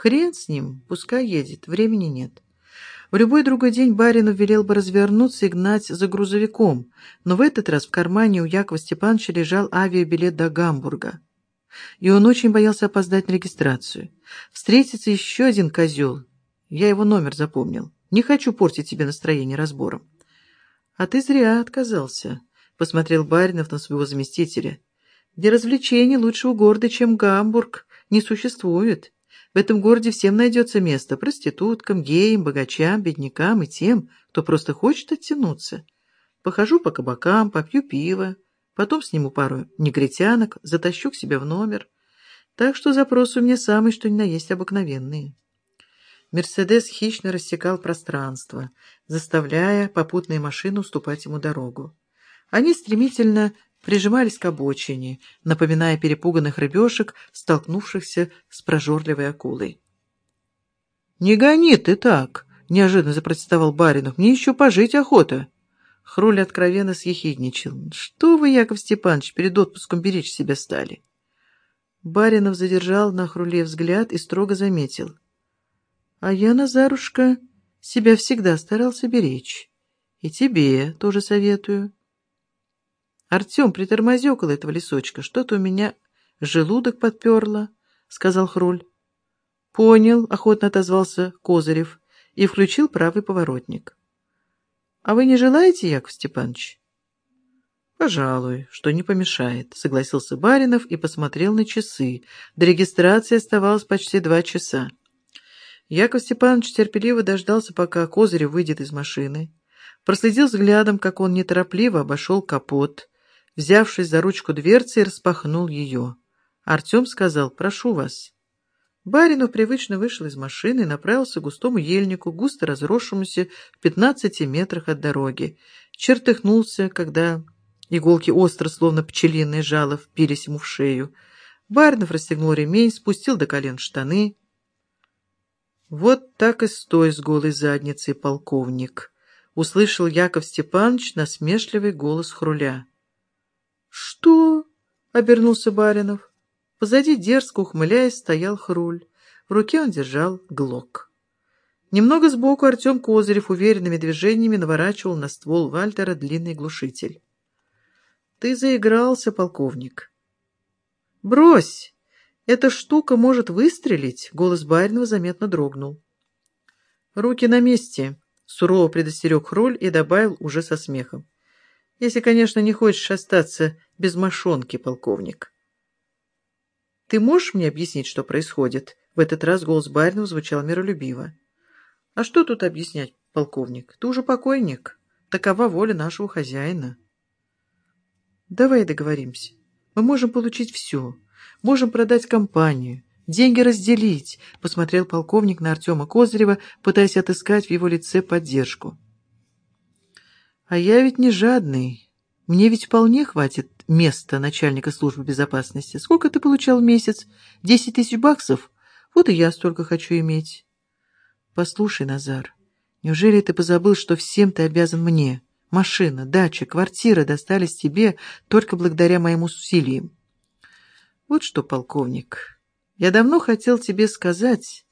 Хрен с ним, пускай едет, времени нет. В любой другой день барину велел бы развернуться и гнать за грузовиком, но в этот раз в кармане у Якова Степановича лежал авиабилет до Гамбурга. И он очень боялся опоздать на регистрацию. Встретится еще один козел. Я его номер запомнил. Не хочу портить тебе настроение разбором. А ты зря отказался, — посмотрел Баринов на своего заместителя. Где развлечений лучшего города, чем Гамбург, не существует. В этом городе всем найдется место – проституткам, геям, богачам, беднякам и тем, кто просто хочет оттянуться. Похожу по кабакам, попью пиво, потом сниму пару негритянок, затащу к себе в номер. Так что запросы у меня самые, что ни на есть обыкновенные. Мерседес хищно рассекал пространство, заставляя попутные машины уступать ему дорогу. Они стремительно прижимались к обочине, напоминая перепуганных рыбешек, столкнувшихся с прожорливой акулой. «Не гони ты так!» — неожиданно запротестовал Баринов. «Мне еще пожить охота!» Хруль откровенно съехидничал. «Что вы, Яков Степанович, перед отпуском беречь себя стали?» Баринов задержал на Хруле взгляд и строго заметил. «А я, Назарушка, себя всегда старался беречь. И тебе тоже советую. «Артем, притормози около этого лесочка. Что-то у меня желудок подперло», — сказал Хруль. «Понял», — охотно отозвался Козырев и включил правый поворотник. «А вы не желаете, Яков Степанович?» «Пожалуй, что не помешает», — согласился Баринов и посмотрел на часы. До регистрации оставалось почти два часа. Яков Степанович терпеливо дождался, пока Козырев выйдет из машины. Проследил взглядом, как он неторопливо обошел капот, взявшись за ручку дверцы, распахнул ее. Артем сказал «Прошу вас». Баринов привычно вышел из машины и направился к густому ельнику, густо разросшемуся в пятнадцати метрах от дороги. Чертыхнулся, когда иголки остро, словно пчелиные жало, впились ему в шею. Баринов расстегнул ремень, спустил до колен штаны. «Вот так и стой с голой задницей, полковник!» — услышал Яков Степанович насмешливый голос Хруля. «Что?» — обернулся Баринов. Позади, дерзко ухмыляясь, стоял Хруль. В руке он держал глок. Немного сбоку Артем Козырев уверенными движениями наворачивал на ствол Вальтера длинный глушитель. «Ты заигрался, полковник». «Брось! Эта штука может выстрелить!» — голос Баринова заметно дрогнул. «Руки на месте!» — сурово предостерег Хруль и добавил уже со смехом. Если, конечно, не хочешь остаться без мошонки, полковник. Ты можешь мне объяснить, что происходит? В этот раз голос Баринова звучал миролюбиво. А что тут объяснять, полковник? Ты уже покойник. Такова воля нашего хозяина. Давай договоримся. Мы можем получить все. Можем продать компанию. Деньги разделить, посмотрел полковник на Артема Козырева, пытаясь отыскать в его лице поддержку. А я ведь не жадный. Мне ведь вполне хватит места начальника службы безопасности. Сколько ты получал в месяц? Десять тысяч баксов? Вот и я столько хочу иметь. Послушай, Назар, неужели ты позабыл, что всем ты обязан мне? Машина, дача, квартира достались тебе только благодаря моим усилиям. Вот что, полковник, я давно хотел тебе сказать,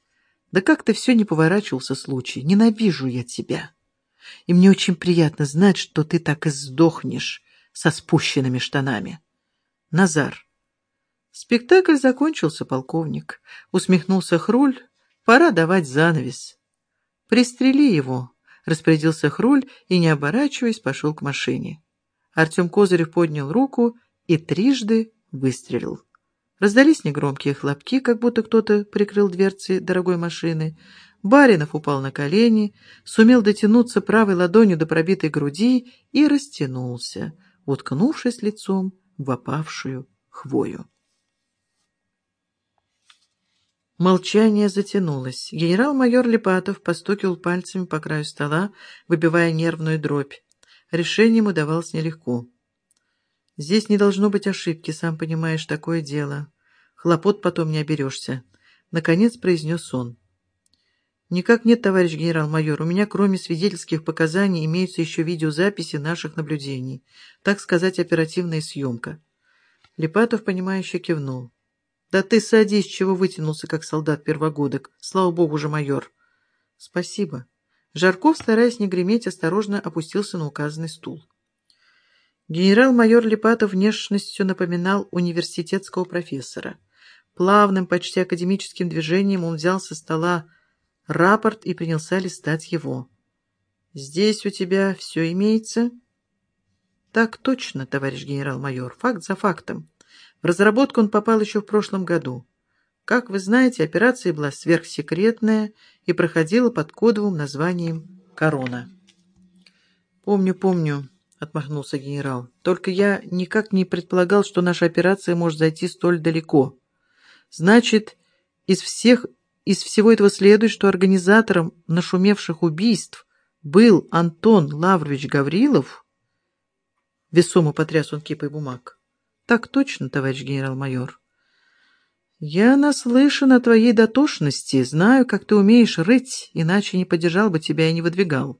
да как ты все не поворачивался случай. Ненавижу я тебя и мне очень приятно знать, что ты так и сдохнешь со спущенными штанами. Назар. Спектакль закончился, полковник. Усмехнулся Хруль. Пора давать занавес. Пристрели его, распорядился Хруль и, не оборачиваясь, пошел к машине. Артем Козырев поднял руку и трижды выстрелил. Раздались негромкие хлопки, как будто кто-то прикрыл дверцы дорогой машины. Баринов упал на колени, сумел дотянуться правой ладонью до пробитой груди и растянулся, уткнувшись лицом в опавшую хвою. Молчание затянулось. Генерал-майор Липатов постукивал пальцами по краю стола, выбивая нервную дробь. Решение ему давалось нелегко. «Здесь не должно быть ошибки, сам понимаешь, такое дело. Хлопот потом не оберешься», — наконец произнес он. «Никак нет, товарищ генерал-майор. У меня, кроме свидетельских показаний, имеются еще видеозаписи наших наблюдений. Так сказать, оперативная съемка». Липатов, понимающе кивнул. Да ты садись, чего вытянулся, как солдат первогодок. Слава богу же, майор. Спасибо. Жарков, стараясь не греметь, осторожно опустился на указанный стул. Генерал-майор Липатов внешностью напоминал университетского профессора. Плавным, почти академическим движением он взял со стола рапорт и принялся листать его. «Здесь у тебя все имеется?» «Так точно, товарищ генерал-майор, факт за фактом. В разработку он попал еще в прошлом году. Как вы знаете, операция была сверхсекретная и проходила под кодовым названием «Корона». «Помню, помню», — отмахнулся генерал. «Только я никак не предполагал, что наша операция может зайти столь далеко. Значит, из всех из всего этого следует, что организатором нашумевших убийств был Антон Лаврович Гаврилов?» Весомо потряс он кипой бумаг. Так точно, товарищ генерал-майор. Я наслышан о твоей дотошности, знаю, как ты умеешь рыть, иначе не поддержал бы тебя и не выдвигал.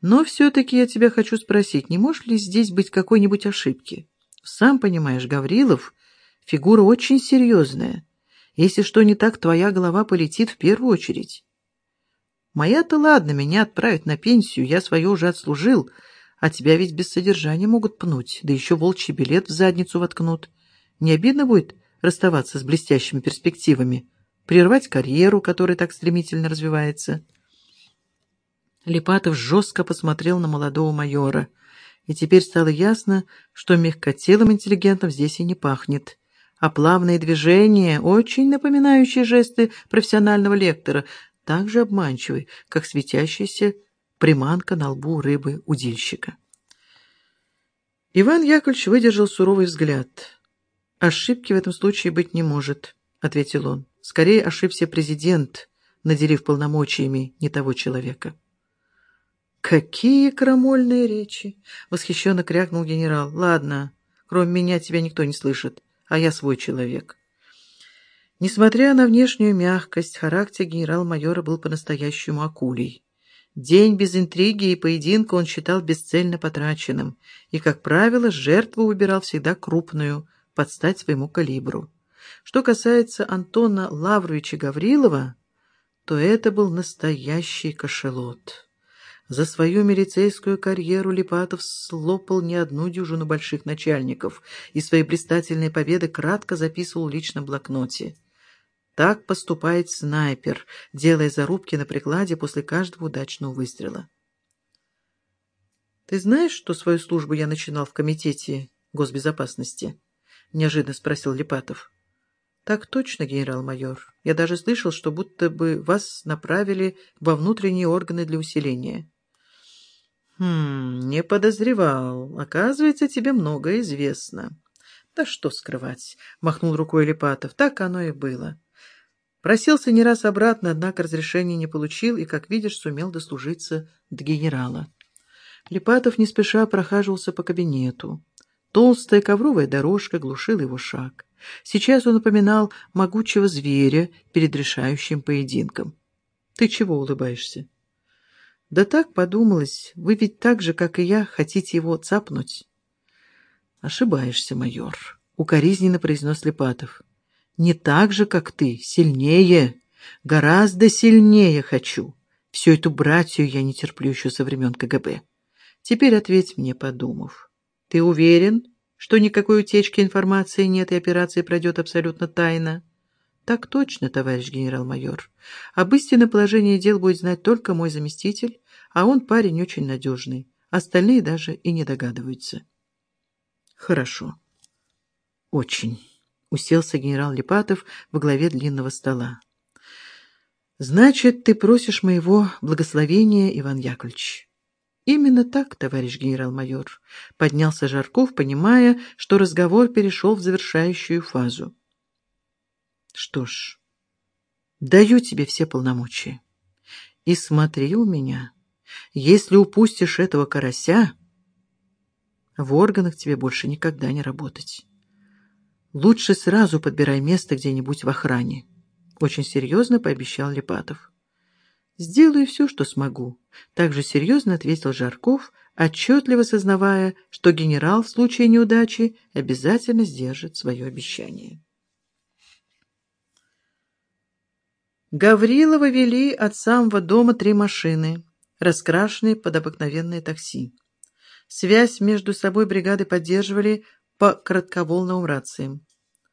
Но все-таки я тебя хочу спросить, не может ли здесь быть какой-нибудь ошибки? Сам понимаешь, Гаврилов — фигура очень серьезная. Если что не так, твоя голова полетит в первую очередь. Моя-то ладно, меня отправят на пенсию, я свое уже отслужил — а тебя ведь без содержания могут пнуть, да еще волчий билет в задницу воткнут. Не обидно будет расставаться с блестящими перспективами, прервать карьеру, которая так стремительно развивается?» Липатов жестко посмотрел на молодого майора, и теперь стало ясно, что мягкотелым интеллигентом здесь и не пахнет, а плавные движения, очень напоминающие жесты профессионального лектора, так же обманчивы, как светящийся приманка на лбу рыбы-удильщика. Иван Яковлевич выдержал суровый взгляд. «Ошибки в этом случае быть не может», — ответил он. «Скорее ошибся президент, наделив полномочиями не того человека». «Какие крамольные речи!» — восхищенно крякнул генерал. «Ладно, кроме меня тебя никто не слышит, а я свой человек». Несмотря на внешнюю мягкость, характер генерал-майора был по-настоящему акулей. День без интриги и поединка он считал бесцельно потраченным и, как правило, жертву выбирал всегда крупную, под стать своему калибру. Что касается Антона Лавровича Гаврилова, то это был настоящий кошелот. За свою милицейскую карьеру Липатов слопал не одну дюжину больших начальников и свои блистательные победы кратко записывал в личном блокноте. Так поступает снайпер, делая зарубки на прикладе после каждого удачного выстрела. «Ты знаешь, что свою службу я начинал в Комитете госбезопасности?» — неожиданно спросил Липатов. «Так точно, генерал-майор. Я даже слышал, что будто бы вас направили во внутренние органы для усиления». «Хм, не подозревал. Оказывается, тебе многое известно». «Да что скрывать», — махнул рукой Липатов. «Так оно и было. Просился не раз обратно, однако разрешения не получил и, как видишь, сумел дослужиться до генерала. Липатов не спеша прохаживался по кабинету. Толстая ковровая дорожка глушила его шаг. Сейчас он напоминал могучего зверя перед решающим поединком. «Ты чего улыбаешься?» «Да так подумалось. Вы ведь так же, как и я, хотите его цапнуть?» «Ошибаешься, майор», — укоризненно произнес Липатов. Не так же, как ты, сильнее, гораздо сильнее хочу. Всю эту братью я не терплю еще со времен КГБ. Теперь ответь мне, подумав. Ты уверен, что никакой утечки информации нет и операция пройдет абсолютно тайно? Так точно, товарищ генерал-майор. Об истинном положении дел будет знать только мой заместитель, а он парень очень надежный. Остальные даже и не догадываются. Хорошо. Очень уселся генерал Липатов во главе длинного стола. «Значит, ты просишь моего благословения, Иван Яковлевич?» «Именно так, товарищ генерал-майор», — поднялся Жарков, понимая, что разговор перешел в завершающую фазу. «Что ж, даю тебе все полномочия. И смотри у меня, если упустишь этого карася, в органах тебе больше никогда не работать». Лучше сразу подбирай место где-нибудь в охране. Очень серьезно пообещал Липатов. «Сделаю все, что смогу», — также серьезно ответил Жарков, отчетливо сознавая, что генерал в случае неудачи обязательно сдержит свое обещание. Гаврилова вели от самого дома три машины, раскрашенные под обыкновенные такси. Связь между собой бригады поддерживали по кратковолновым рациям.